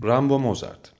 Rambo Mozart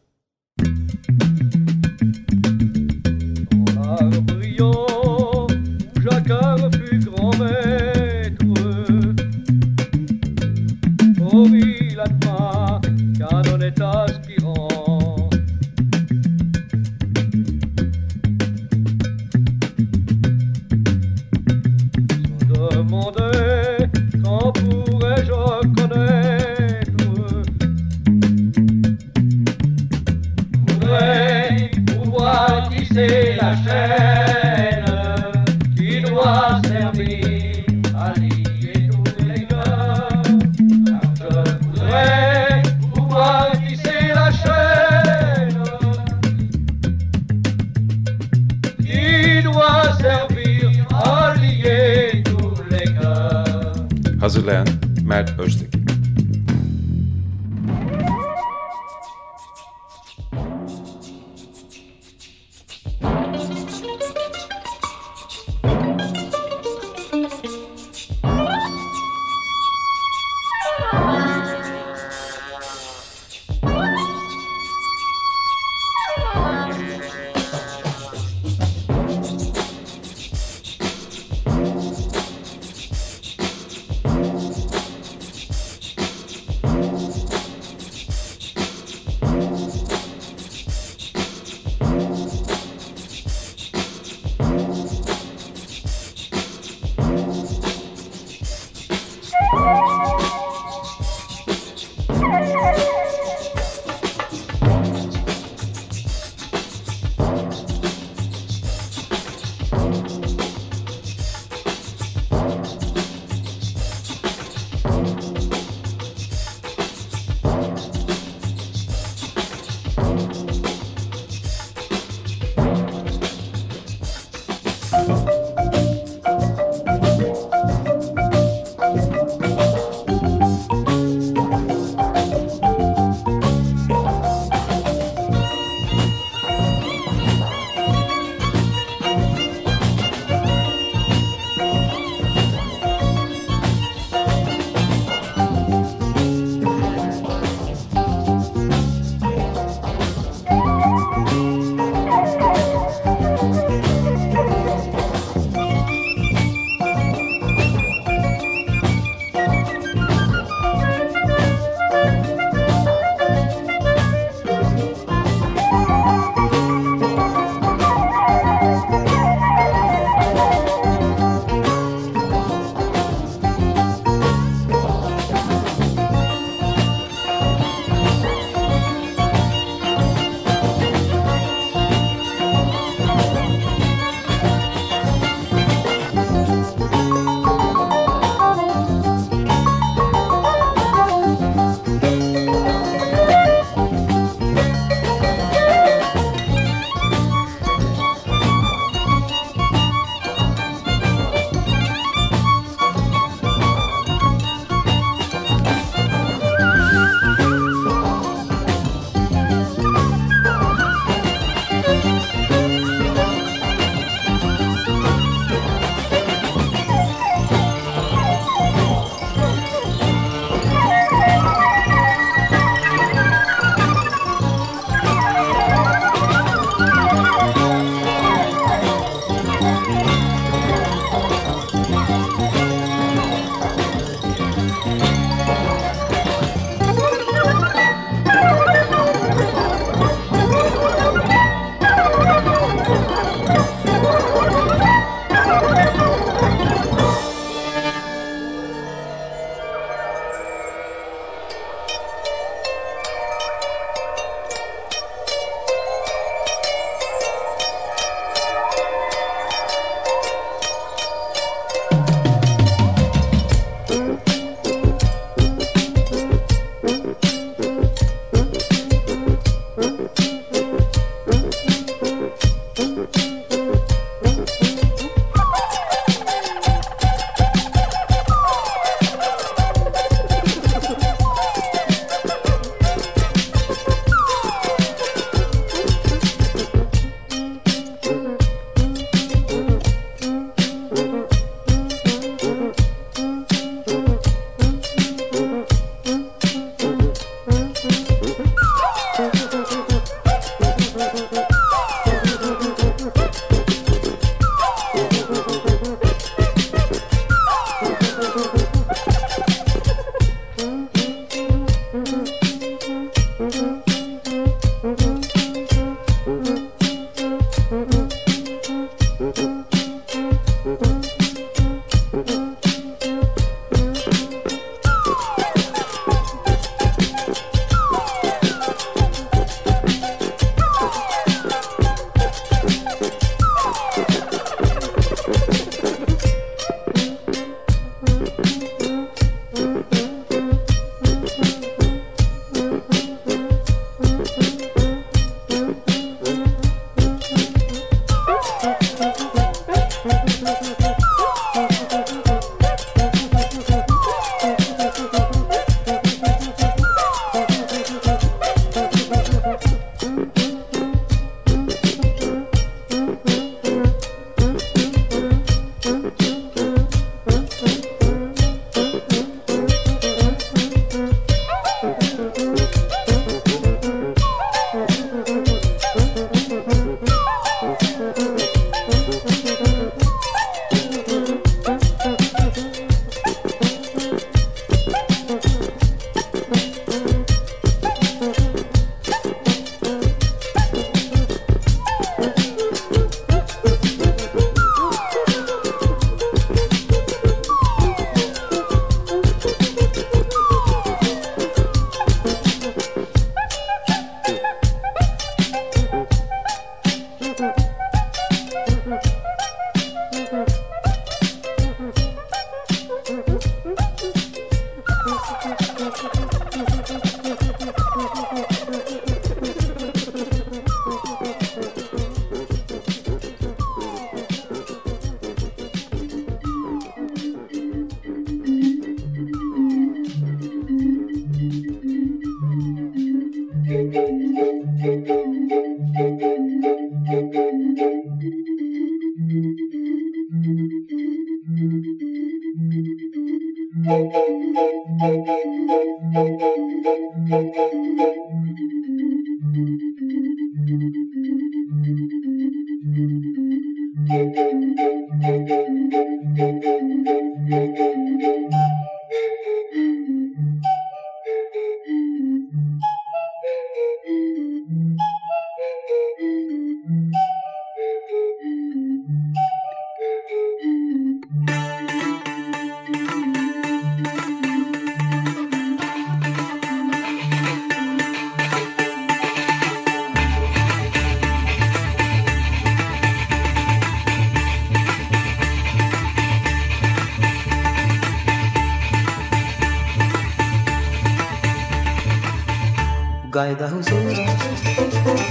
gai da roseira,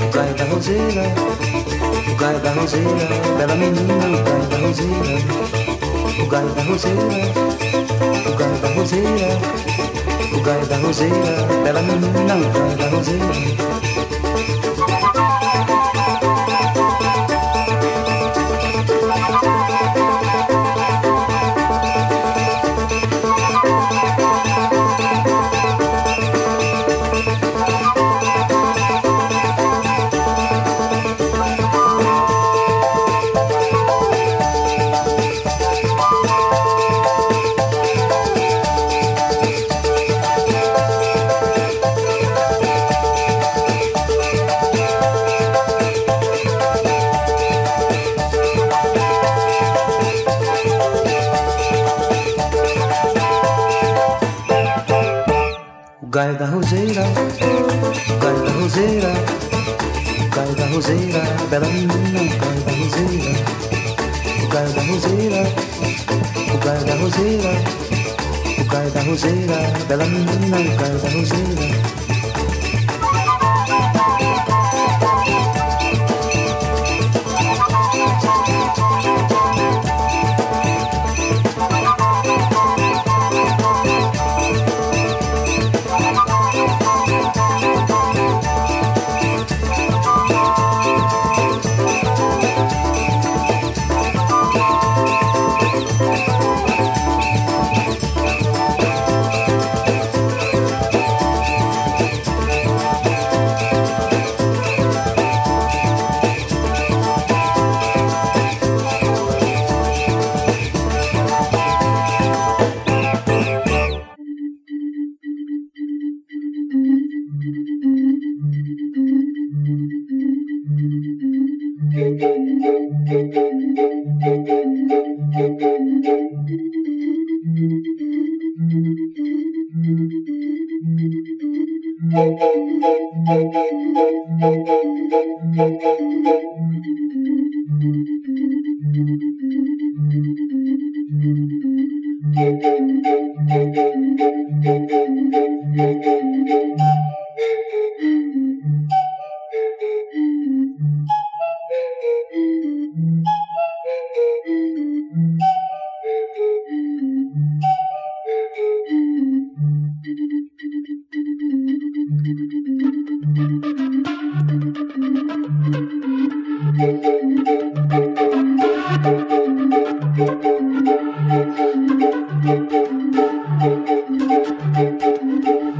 o gai da roseira, o gai da roseira, bela menina, o gai da roseira, o gai da roseira, o gai da roseira, o gai da roseira, bela menina, o gai da roseira.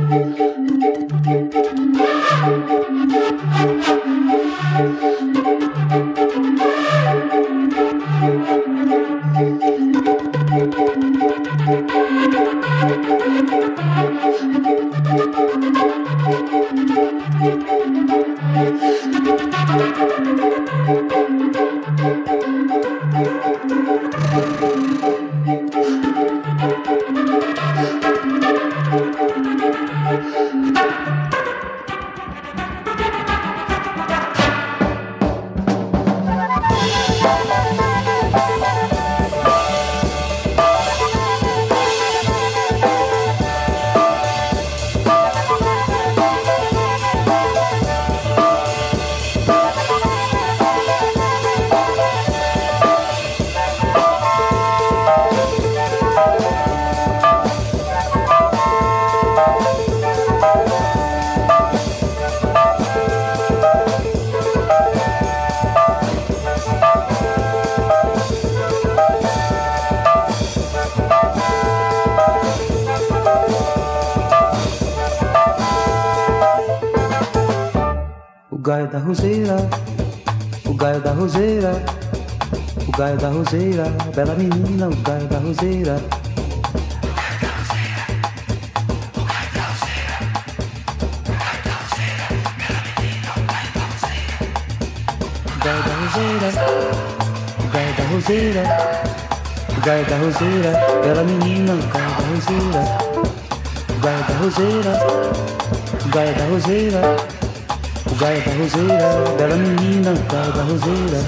Thank you. Roseira, o gaio da roseira, o gaio da roseira, bela menina, o gaio da roseira, o gaio da roseira, o gaio da roseira. O gaio da roseira, bela menina, o gaio da roseira.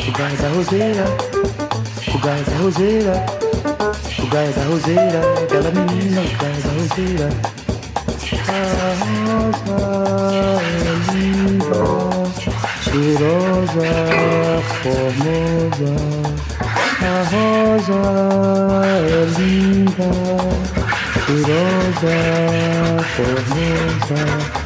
O gaio da roseira, o gaio da roseira. O gaio da roseira, bela menina, o gaio da roseira. A rosa é linda, cheirosa, formosa. A rosa é linda, cheirosa, formosa.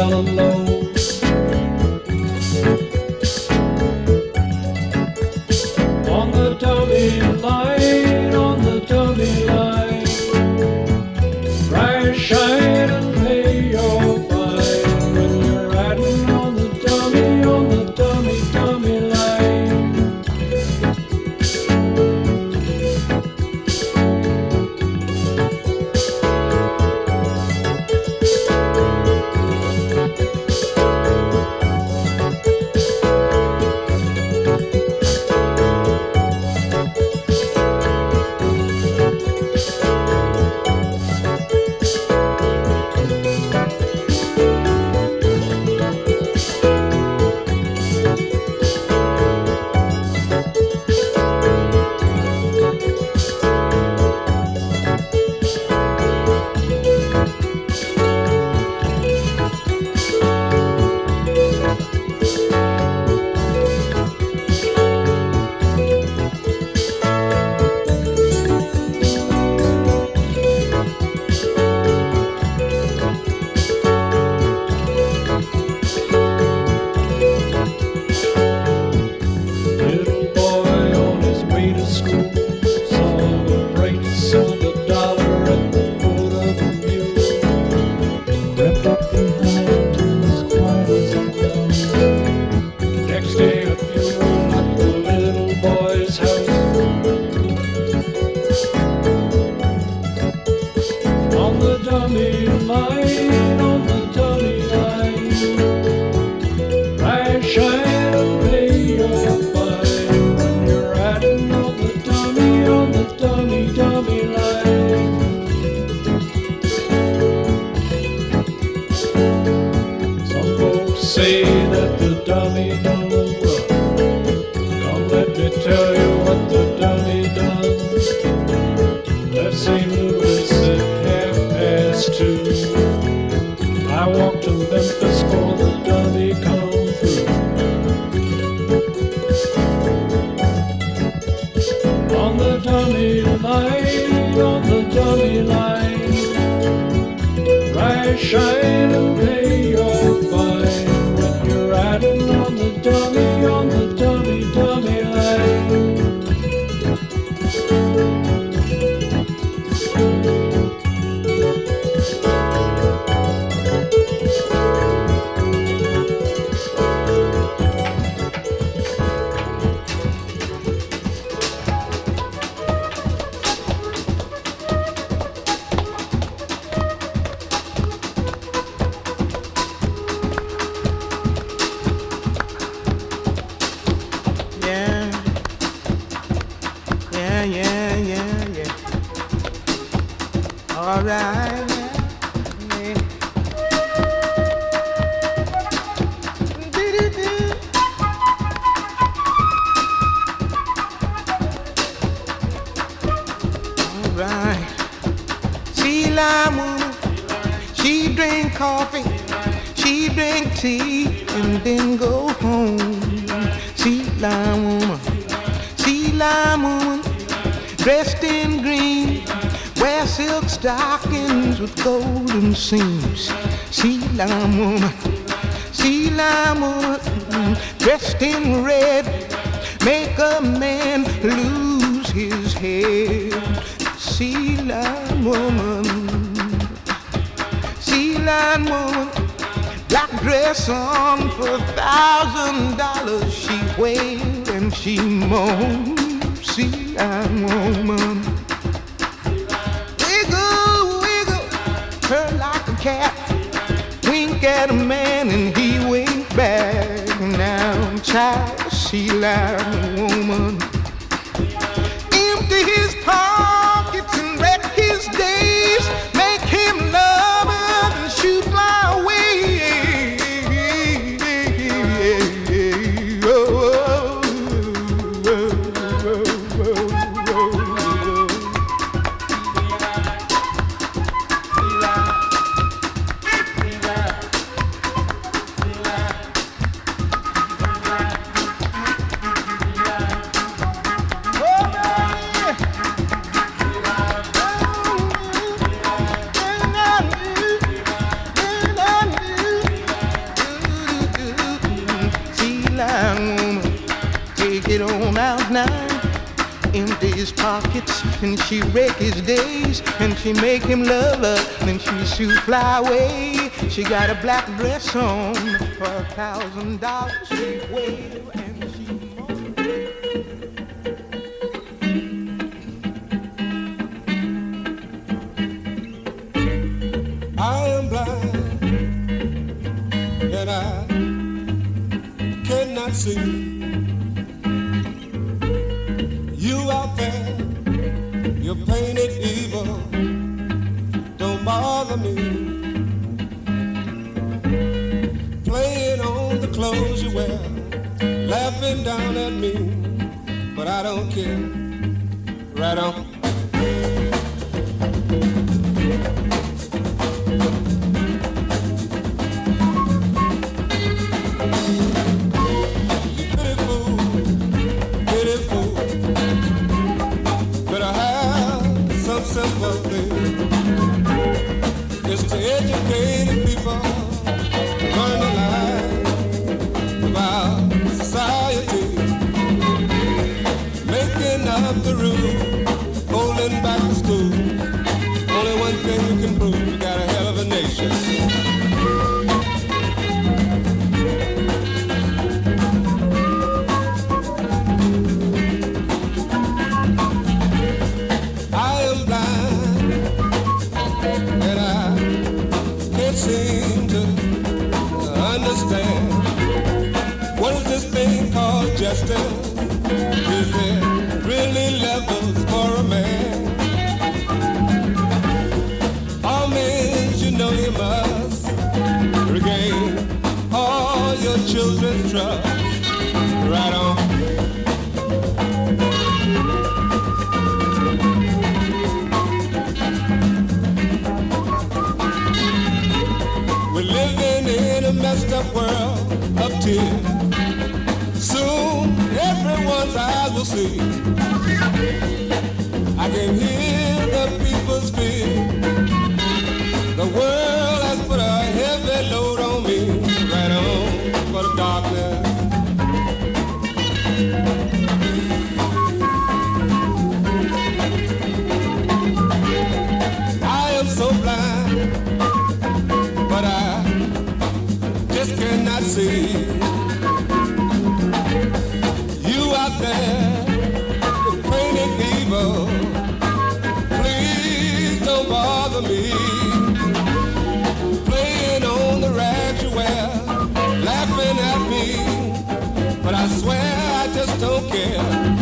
fell in love. fly woman. She drink coffee, she drink tea, and then go home. She la woman, she la woman, dressed in green, wear silk stockings with golden seams. She la woman, she la woman, dressed in red, make a man lose his head. She la woman blind woman, black dress on for a thousand dollars. She wailed and she moaned. See, woman. Wiggle, wiggle, turn like a cat. Wink at a man and he winked back. Now, child, she like woman. pockets and she wreck his days and she make him love her then she shoot fly away she got a black dress on for a thousand dollars she wail and she moan. I am blind and I cannot see came down at me, but I don't care. Right on. Yeah.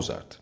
Mozart.